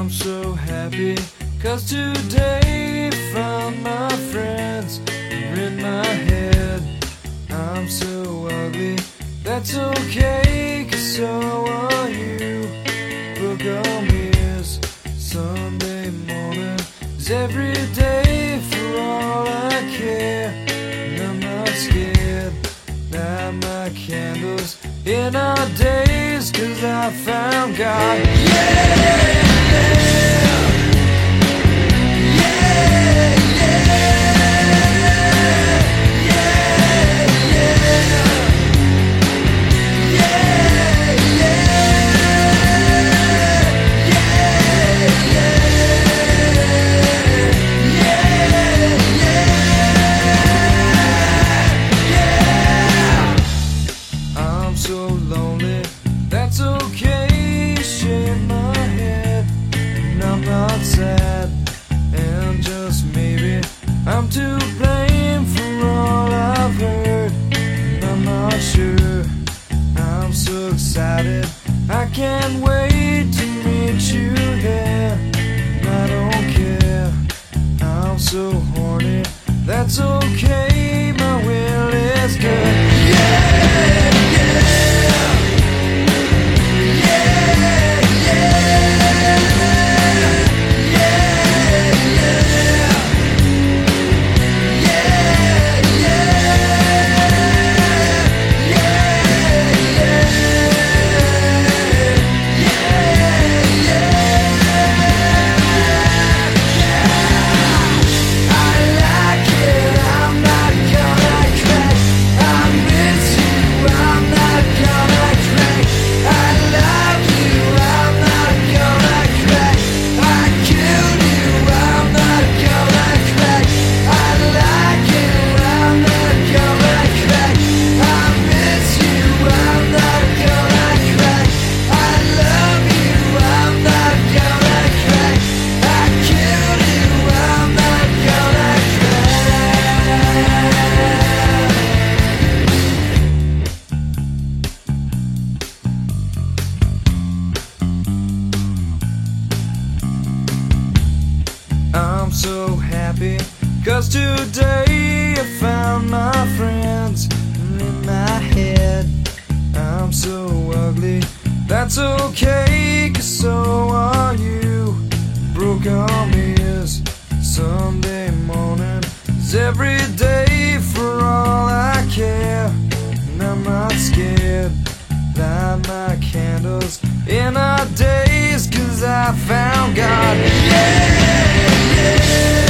I'm so happy, cause today found my friends are in my head. I'm so ugly, that's okay, cause so are you. Book on mirrors, Sunday morning is every day for all I care. And I'm not scared, light my candles in our days, cause I found God. I'm can't wait to meet you. I don't care, I'm so horny. That's okay, cause today I found my friends in my head. I'm so ugly, that's okay, cause so are you. Broke arm is Sunday morning, is every day for all I care. And I'm not scared, light my candles in our days, cause I found God. Darling,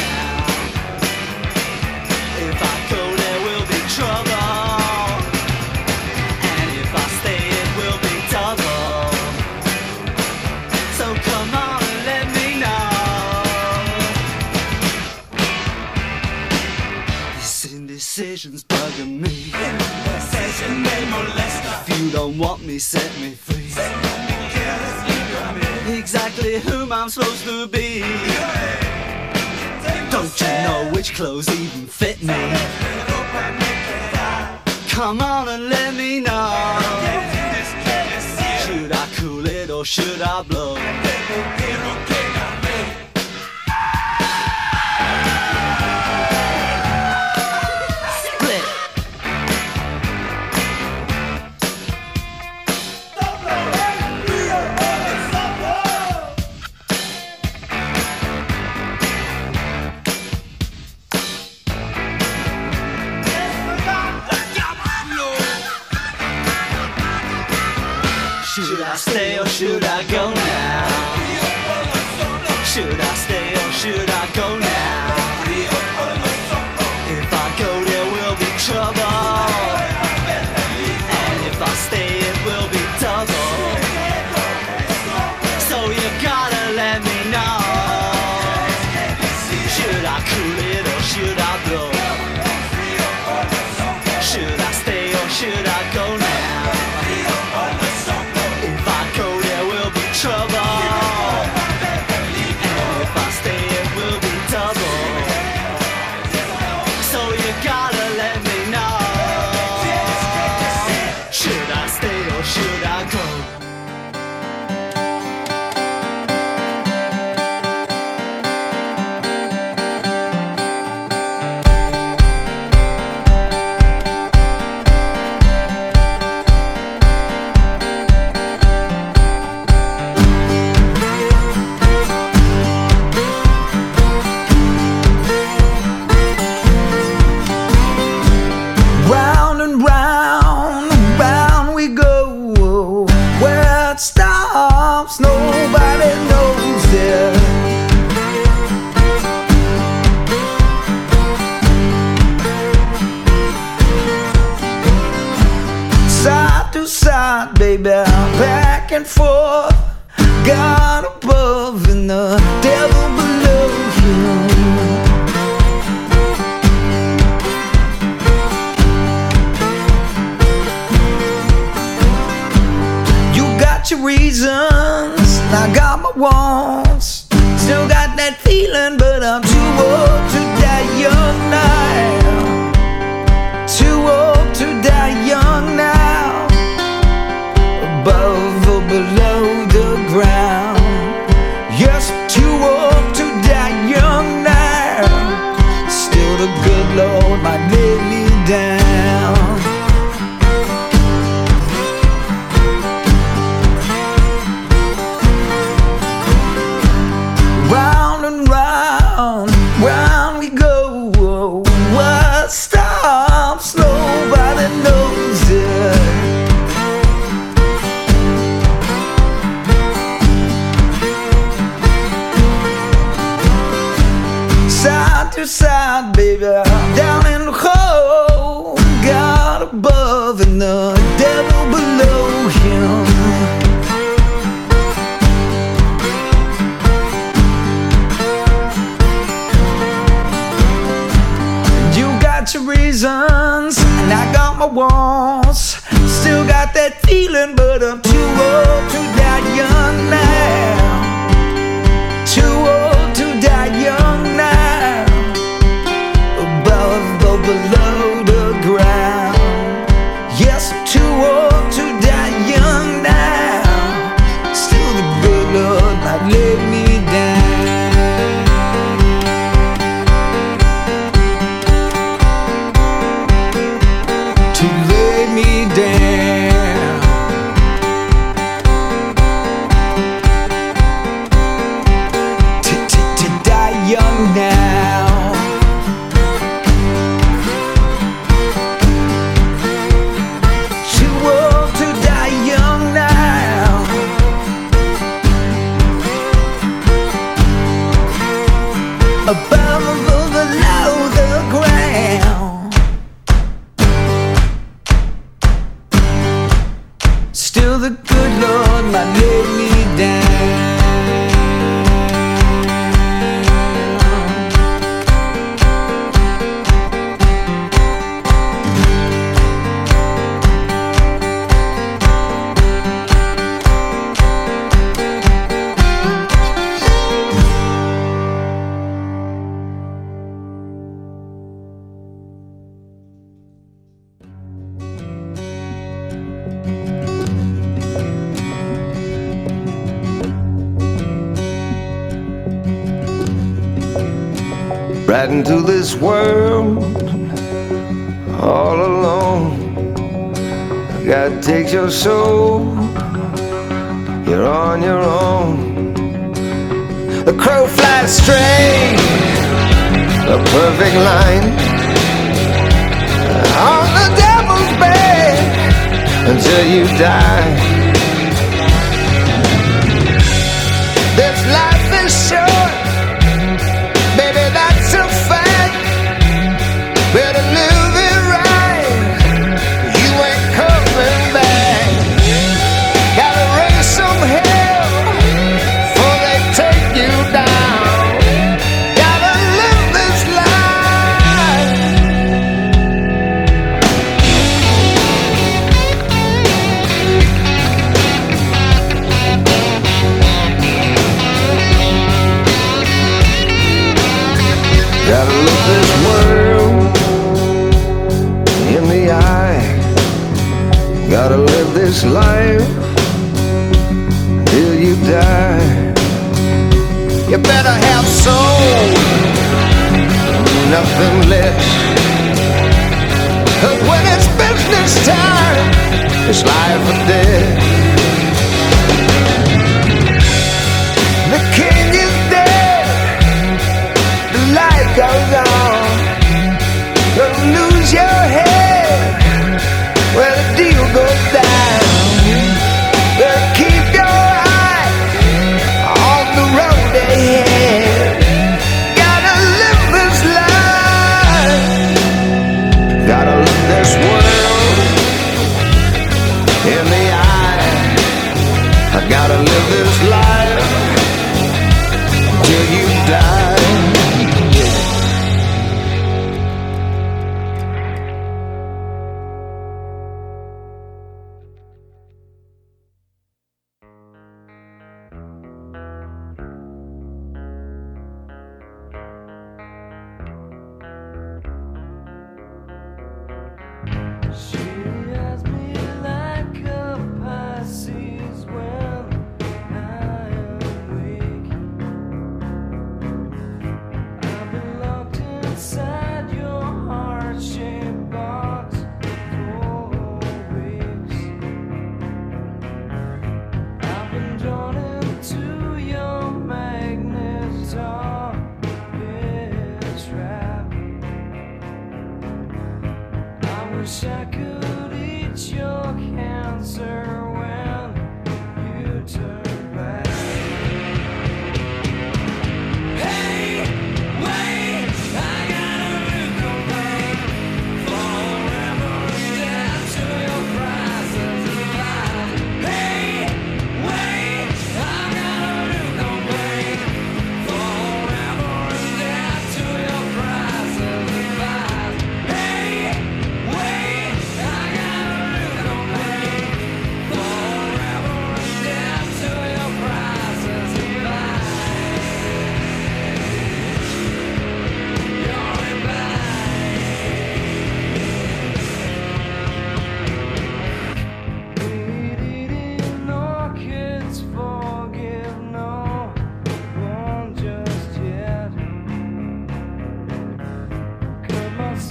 bugging me. Obsession, they molest us. If you don't want me, set me free. Set me careless, exactly whom I'm supposed to be. Don't you know which clothes even fit me? Come on and let me know. Should I cool it or should I blow? go now. my wants. Still got that feeling, but I'm too old to that young now. this world all alone. God takes your soul, you're on your own. The crow flies straight, a perfect line. On the devil's bed until you die. this life till you die. You better have soul, nothing less. But when it's business time, it's life or death. The king is dead, the light goes on.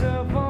The. on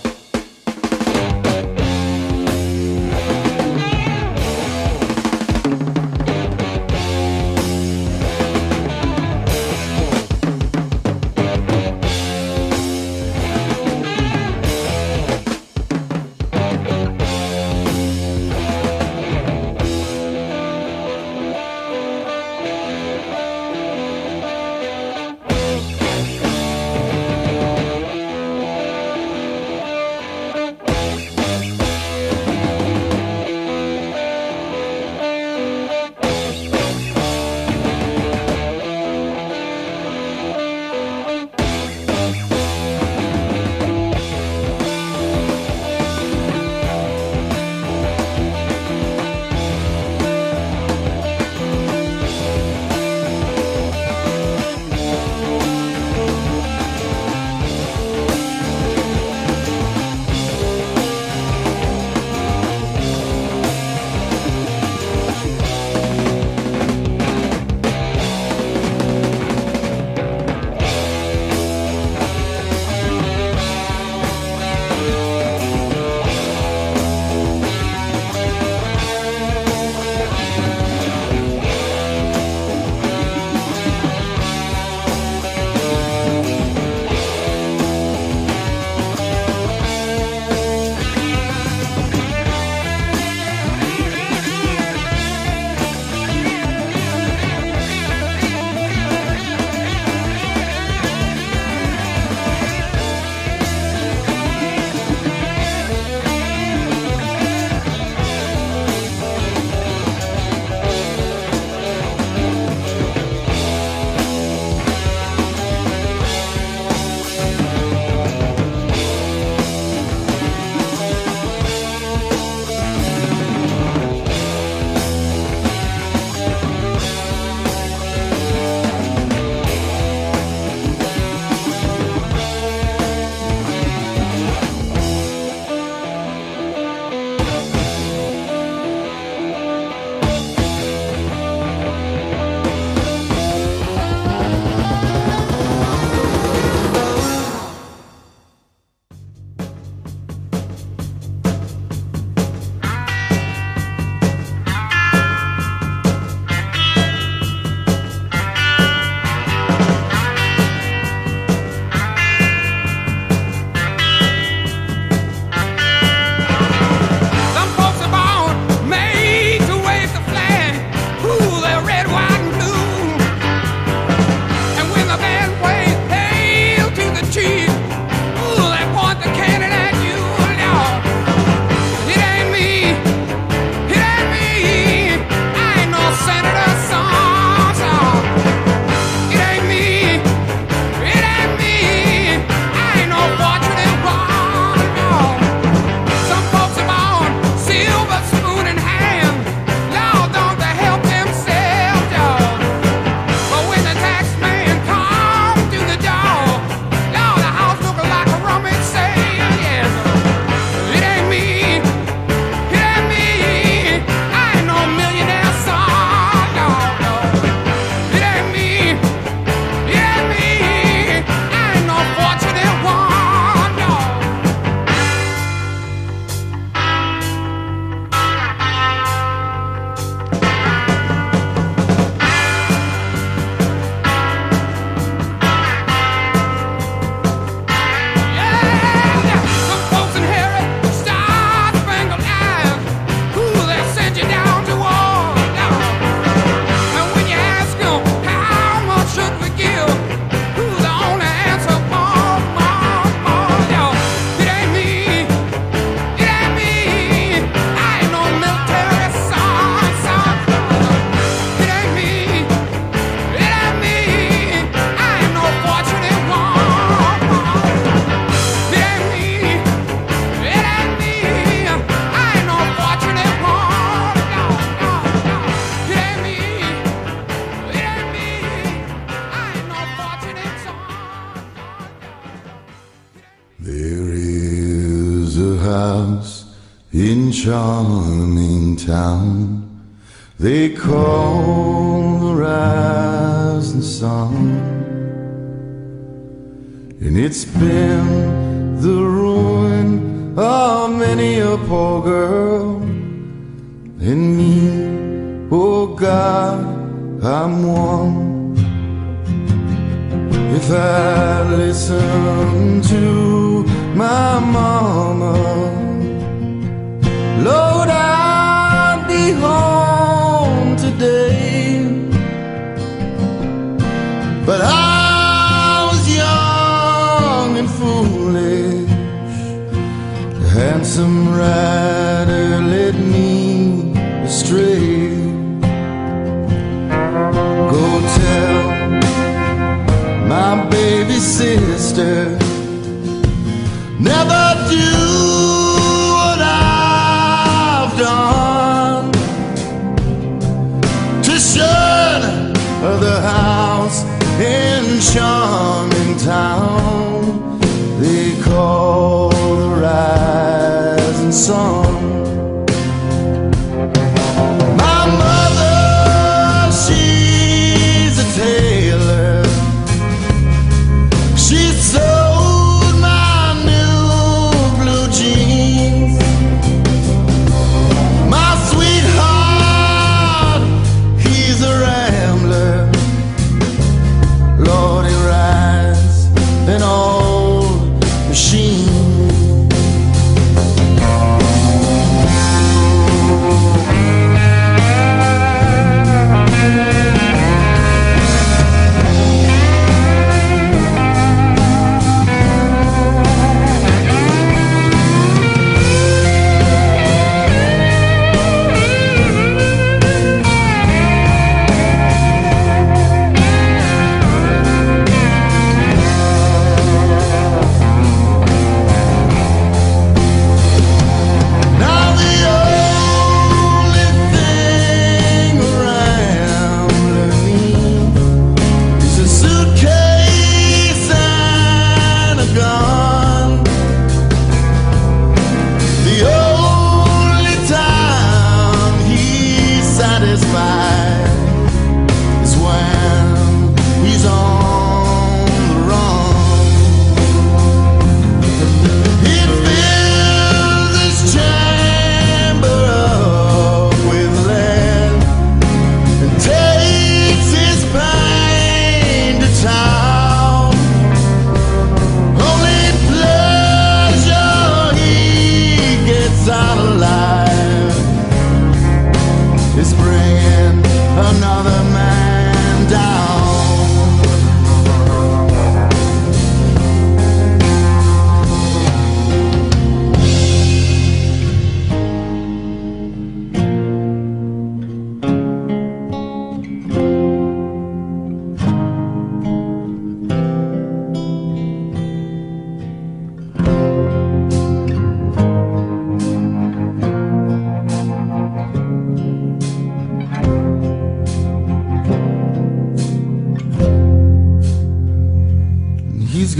I listen to my mom.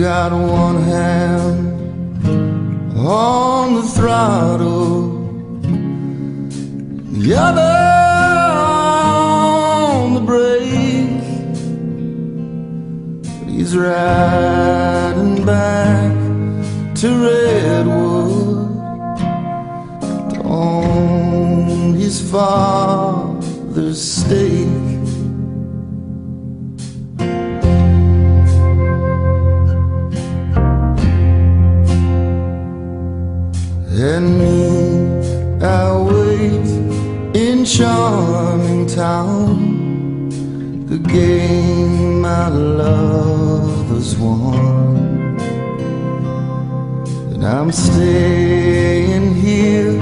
got one. And I'm staying here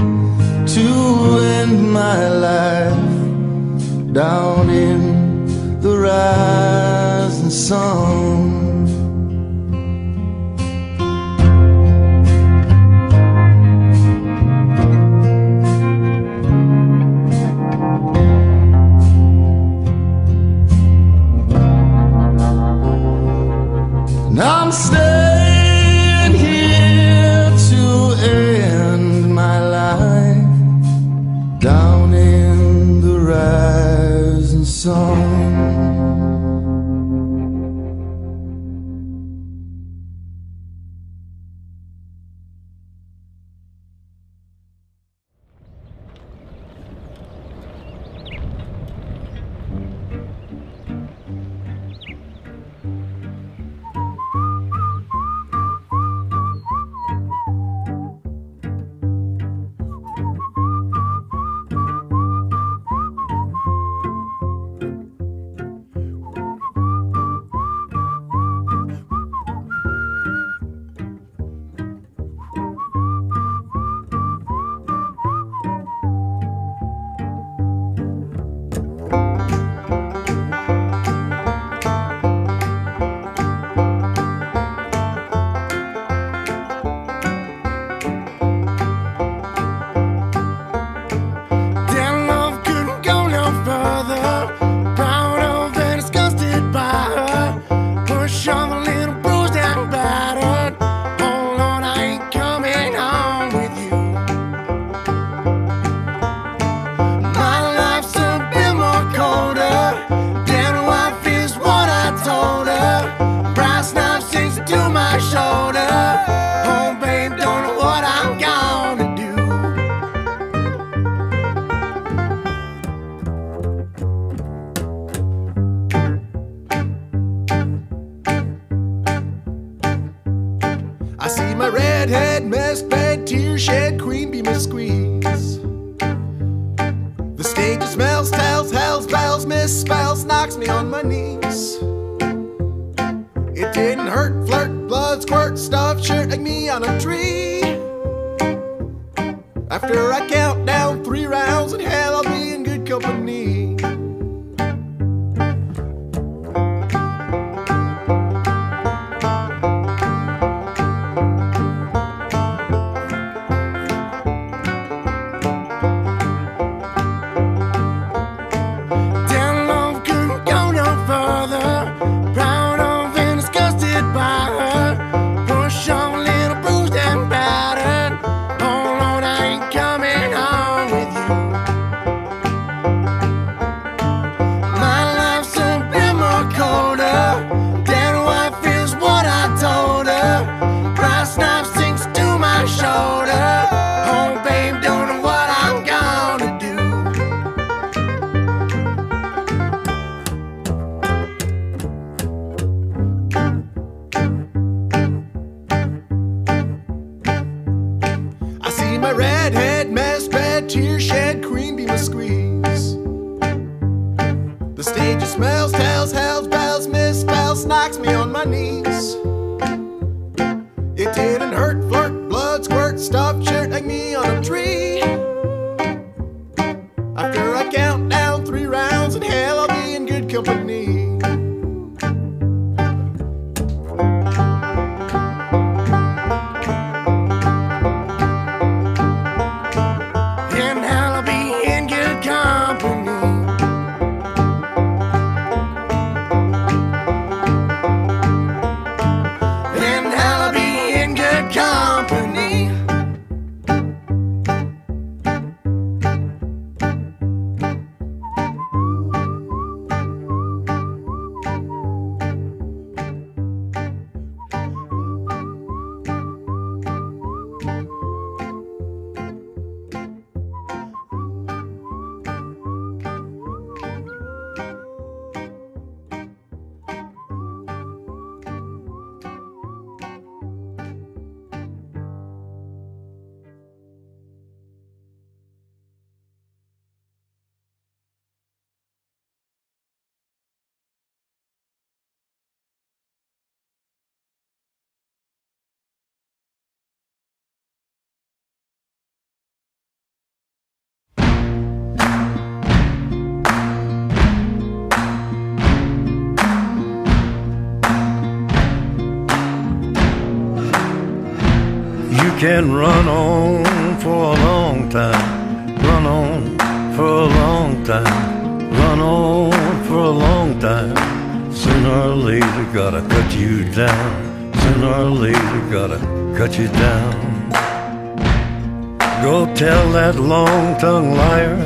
to end my life down in the rising sun. can run on for a long time, run on for a long time, run on for a long time. Sooner or later, gotta cut you down. Sooner or later, gotta cut you down. Go tell that long tongued liar,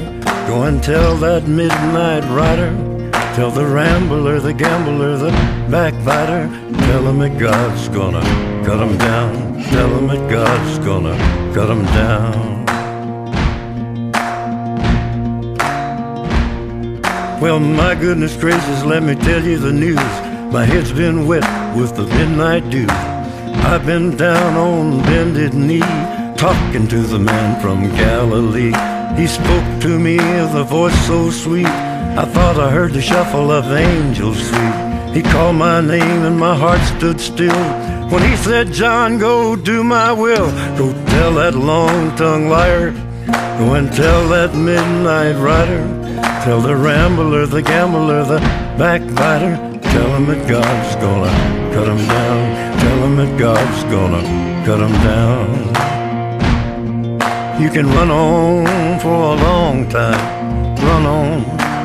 go and tell that midnight rider. Tell the rambler, the gambler, the backbiter, tell him that God's gonna cut him down. Tell him that God's gonna cut him down. Well, my goodness gracious, let me tell you the news. My head's been wet with the midnight dew. I've been down on bended knee, talking to the man from Galilee. He spoke to me with a voice so sweet, I thought I heard the shuffle of angels sweet. He called my name and my heart stood still when he said, John, go do my will. Go tell that long-tongued liar. Go and tell that midnight rider. Tell the rambler, the gambler, the backbiter. Tell him that God's gonna cut him down. Tell him that God's gonna cut him down. You can run on for a long time. Run on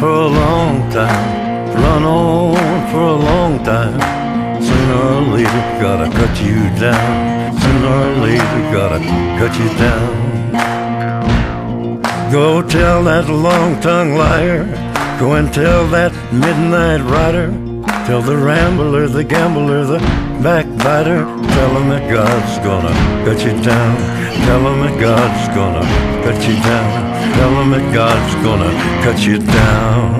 for a long time, run on for a long time. Sooner or later, gotta cut you down. Sooner or later, gotta cut you down. Go tell that long-tongued liar. Go and tell that midnight rider. Tell the rambler, the gambler, the backbiter. Tell him that God's gonna cut you down. Tell him that God's gonna cut you down. Tell him that God's gonna cut you down.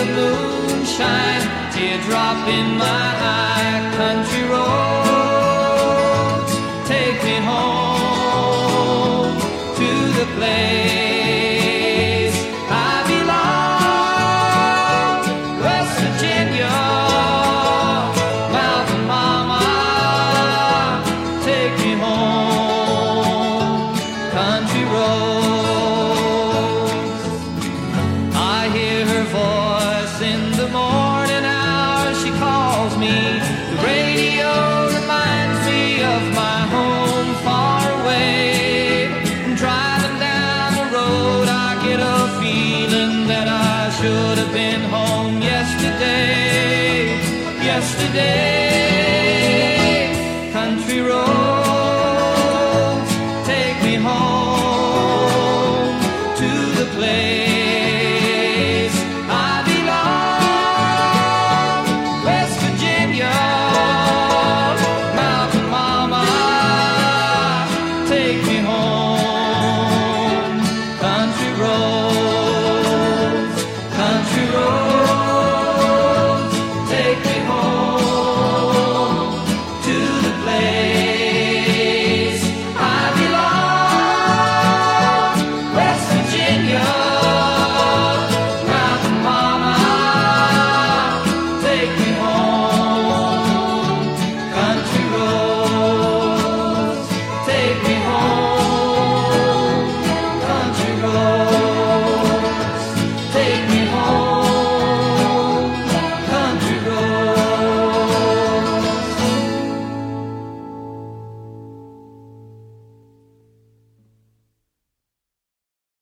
of moonshine, teardrop in my eye, country roads,